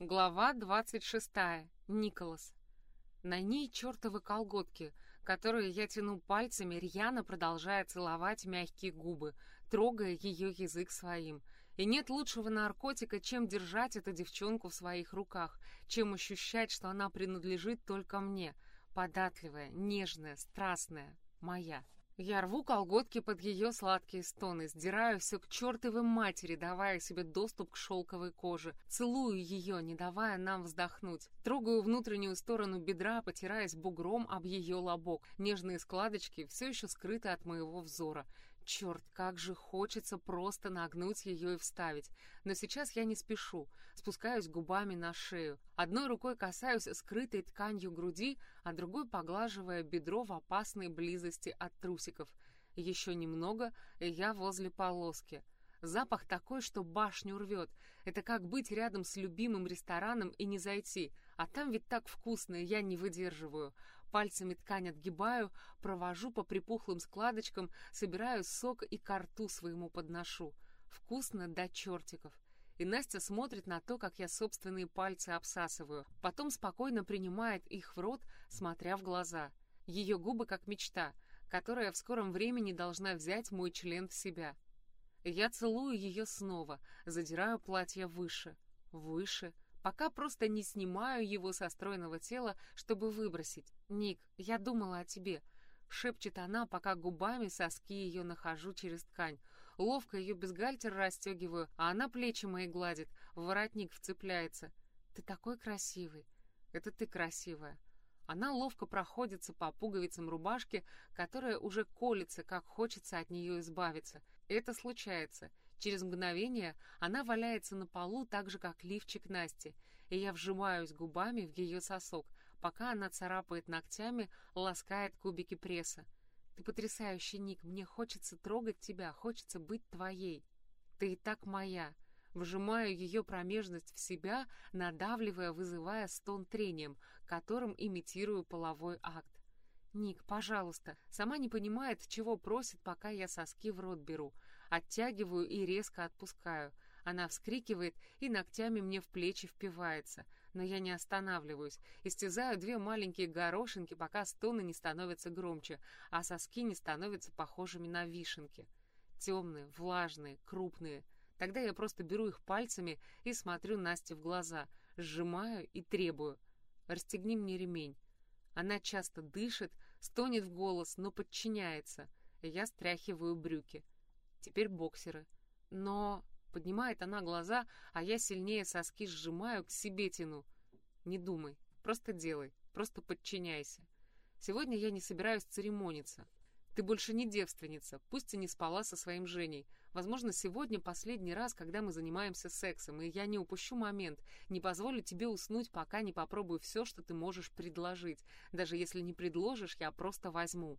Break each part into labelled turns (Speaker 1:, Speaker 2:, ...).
Speaker 1: Глава 26. Николас. На ней чертовы колготки, которые я тяну пальцами, рьяно продолжая целовать мягкие губы, трогая ее язык своим. И нет лучшего наркотика, чем держать эту девчонку в своих руках, чем ощущать, что она принадлежит только мне, податливая, нежная, страстная, моя. Я рву колготки под ее сладкие стоны, сдираю все к чертовой матери, давая себе доступ к шелковой коже, целую ее, не давая нам вздохнуть, трогаю внутреннюю сторону бедра, потираясь бугром об ее лобок. Нежные складочки все еще скрыты от моего взора. Черт, как же хочется просто нагнуть ее и вставить. Но сейчас я не спешу. Спускаюсь губами на шею. Одной рукой касаюсь скрытой тканью груди, а другой поглаживая бедро в опасной близости от трусиков. Еще немного, и я возле полоски. Запах такой, что башню рвет. Это как быть рядом с любимым рестораном и не зайти. А там ведь так вкусно, я не выдерживаю. Пальцами ткань отгибаю, провожу по припухлым складочкам, собираю сок и ко рту своему подношу. Вкусно до чертиков. И Настя смотрит на то, как я собственные пальцы обсасываю, потом спокойно принимает их в рот, смотря в глаза. Ее губы как мечта, которая в скором времени должна взять мой член в себя. Я целую ее снова, задираю платье выше, выше, Пока просто не снимаю его со стройного тела, чтобы выбросить. «Ник, я думала о тебе», — шепчет она, пока губами соски ее нахожу через ткань. Ловко ее бюстгальтер расстегиваю, а она плечи мои гладит, в воротник вцепляется. «Ты такой красивый!» «Это ты красивая!» Она ловко проходится по пуговицам рубашки, которая уже колется, как хочется от нее избавиться. Это случается. Через мгновение она валяется на полу так же, как лифчик Насти, и я вжимаюсь губами в ее сосок, пока она царапает ногтями, ласкает кубики пресса. «Ты потрясающий, Ник, мне хочется трогать тебя, хочется быть твоей. Ты и так моя». Вжимаю ее промежность в себя, надавливая, вызывая стон трением, которым имитирую половой акт. «Ник, пожалуйста». Сама не понимает, чего просит, пока я соски в рот беру. Оттягиваю и резко отпускаю. Она вскрикивает и ногтями мне в плечи впивается. Но я не останавливаюсь. Истязаю две маленькие горошинки, пока стоны не становятся громче, а соски не становятся похожими на вишенки. Темные, влажные, крупные. Тогда я просто беру их пальцами и смотрю Насте в глаза, сжимаю и требую. «Расстегни мне ремень». Она часто дышит, стонет в голос, но подчиняется. Я стряхиваю брюки. Теперь боксеры. Но... Поднимает она глаза, а я сильнее соски сжимаю, к себе тяну. Не думай, просто делай, просто подчиняйся. Сегодня я не собираюсь церемониться. Ты больше не девственница, пусть и не спала со своим Женей. Возможно, сегодня последний раз, когда мы занимаемся сексом, и я не упущу момент, не позволю тебе уснуть, пока не попробую все, что ты можешь предложить. Даже если не предложишь, я просто возьму.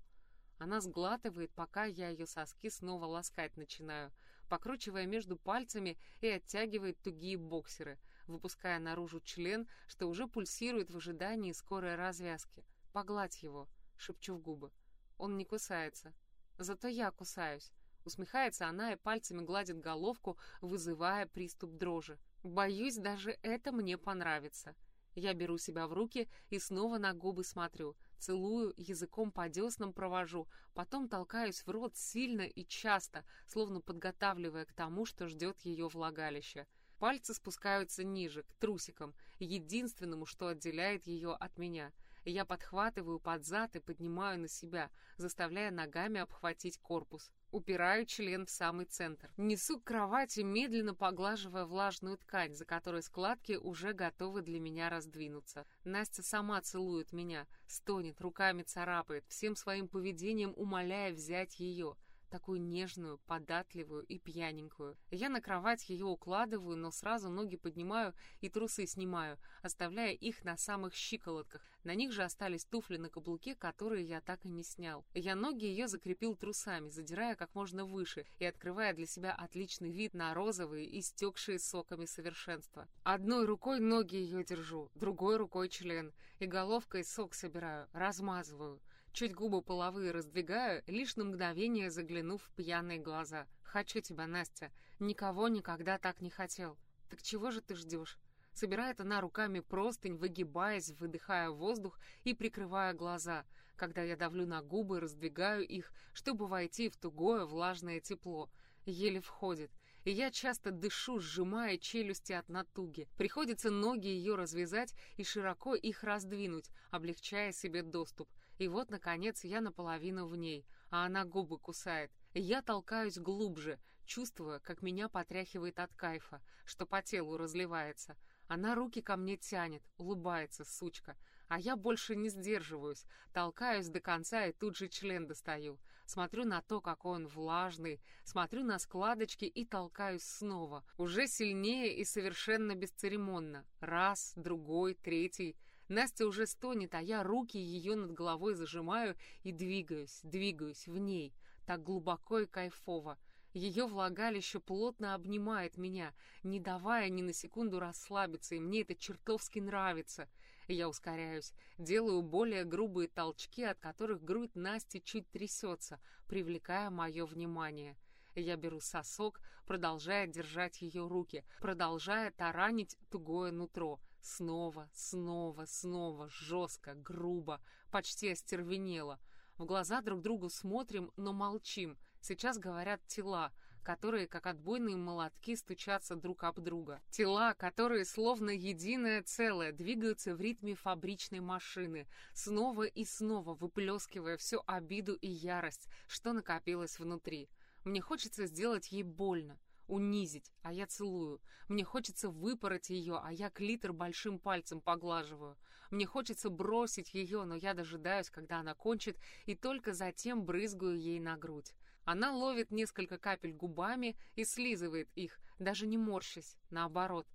Speaker 1: Она сглатывает, пока я ее соски снова ласкать начинаю, покручивая между пальцами и оттягивает тугие боксеры, выпуская наружу член, что уже пульсирует в ожидании скорой развязки. «Погладь его», — шепчу в губы. Он не кусается. Зато я кусаюсь. Усмехается она и пальцами гладит головку, вызывая приступ дрожи. Боюсь, даже это мне понравится. Я беру себя в руки и снова на губы смотрю, целую, языком по деснам провожу, потом толкаюсь в рот сильно и часто, словно подготавливая к тому, что ждет ее влагалище. Пальцы спускаются ниже, к трусикам, единственному, что отделяет ее от меня — я подхватываю под зад и поднимаю на себя, заставляя ногами обхватить корпус. Упираю член в самый центр. Несу к кровати, медленно поглаживая влажную ткань, за которой складки уже готовы для меня раздвинуться. Настя сама целует меня, стонет, руками царапает, всем своим поведением умоляя взять ее — такую нежную, податливую и пьяненькую. Я на кровать ее укладываю, но сразу ноги поднимаю и трусы снимаю, оставляя их на самых щиколотках. На них же остались туфли на каблуке, которые я так и не снял. Я ноги ее закрепил трусами, задирая как можно выше и открывая для себя отличный вид на розовые, истекшие соками совершенства. Одной рукой ноги ее держу, другой рукой член, и головкой сок собираю, размазываю. Чуть губы половые раздвигаю, лишь на мгновение заглянув в пьяные глаза. «Хочу тебя, Настя. Никого никогда так не хотел. Так чего же ты ждешь?» Собирает она руками простынь, выгибаясь, выдыхая воздух и прикрывая глаза, когда я давлю на губы, раздвигаю их, чтобы войти в тугое влажное тепло. Еле входит, и я часто дышу, сжимая челюсти от натуги. Приходится ноги ее развязать и широко их раздвинуть, облегчая себе доступ. И вот, наконец, я наполовину в ней, а она губы кусает. Я толкаюсь глубже, чувствуя, как меня потряхивает от кайфа, что по телу разливается. Она руки ко мне тянет, улыбается, сучка. А я больше не сдерживаюсь, толкаюсь до конца и тут же член достаю смотрю на то, какой он влажный, смотрю на складочки и толкаюсь снова, уже сильнее и совершенно бесцеремонно. Раз, другой, третий. Настя уже стонет, а я руки ее над головой зажимаю и двигаюсь, двигаюсь в ней, так глубоко и кайфово. Ее влагалище плотно обнимает меня, не давая ни на секунду расслабиться, и мне это чертовски нравится. Я ускоряюсь, делаю более грубые толчки, от которых грудь Насти чуть трясется, привлекая мое внимание. Я беру сосок, продолжая держать ее руки, продолжая таранить тугое нутро. Снова, снова, снова, жестко, грубо, почти остервенело. В глаза друг другу смотрим, но молчим. Сейчас говорят тела — которые, как отбойные молотки, стучатся друг об друга. Тела, которые словно единое целое двигаются в ритме фабричной машины, снова и снова выплескивая всю обиду и ярость, что накопилось внутри. Мне хочется сделать ей больно, унизить, а я целую. Мне хочется выпороть ее, а я клитор большим пальцем поглаживаю. Мне хочется бросить ее, но я дожидаюсь, когда она кончит, и только затем брызгаю ей на грудь. Она ловит несколько капель губами и слизывает их, даже не морщась, наоборот.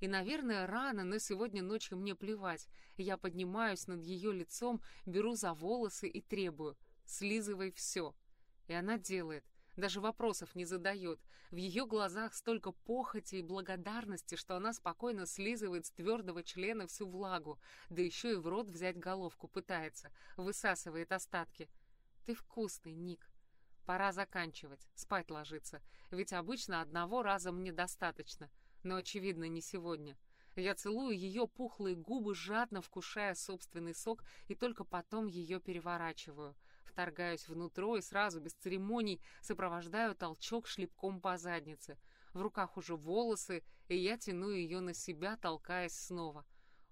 Speaker 1: И, наверное, рано, но сегодня ночью мне плевать. Я поднимаюсь над ее лицом, беру за волосы и требую. Слизывай все. И она делает. Даже вопросов не задает. В ее глазах столько похоти и благодарности, что она спокойно слизывает с твердого члена всю влагу, да еще и в рот взять головку пытается, высасывает остатки. Ты вкусный, Ник. Пора заканчивать, спать ложиться, ведь обычно одного раза мне достаточно, но, очевидно, не сегодня. Я целую ее пухлые губы, жадно вкушая собственный сок, и только потом ее переворачиваю. Вторгаюсь внутрь и сразу, без церемоний, сопровождаю толчок шлепком по заднице. В руках уже волосы, и я тяну ее на себя, толкаясь снова.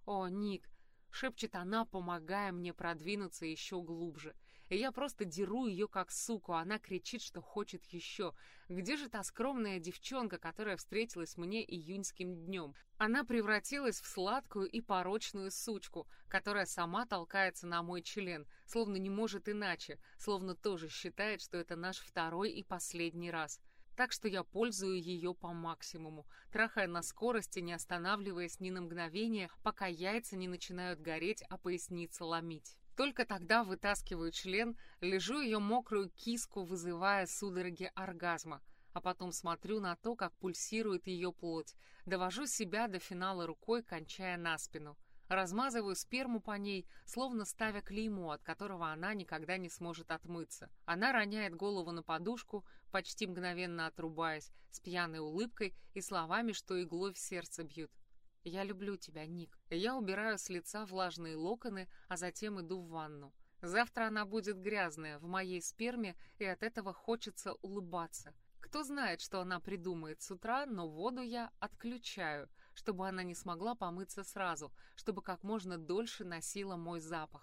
Speaker 1: «О, Ник!» — шепчет она, помогая мне продвинуться еще глубже и я просто деру ее как суку, она кричит, что хочет еще. Где же та скромная девчонка, которая встретилась мне июньским днем? Она превратилась в сладкую и порочную сучку, которая сама толкается на мой член, словно не может иначе, словно тоже считает, что это наш второй и последний раз. Так что я пользую ее по максимуму, трахая на скорости, не останавливаясь ни на мгновение, пока яйца не начинают гореть, а поясница ломить. Только тогда вытаскиваю член, лежу ее мокрую киску, вызывая судороги оргазма, а потом смотрю на то, как пульсирует ее плоть, довожу себя до финала рукой, кончая на спину. Размазываю сперму по ней, словно ставя клеймо, от которого она никогда не сможет отмыться. Она роняет голову на подушку, почти мгновенно отрубаясь, с пьяной улыбкой и словами, что иглой в сердце бьют. «Я люблю тебя, Ник». Я убираю с лица влажные локоны, а затем иду в ванну. Завтра она будет грязная, в моей сперме, и от этого хочется улыбаться. Кто знает, что она придумает с утра, но воду я отключаю, чтобы она не смогла помыться сразу, чтобы как можно дольше носила мой запах.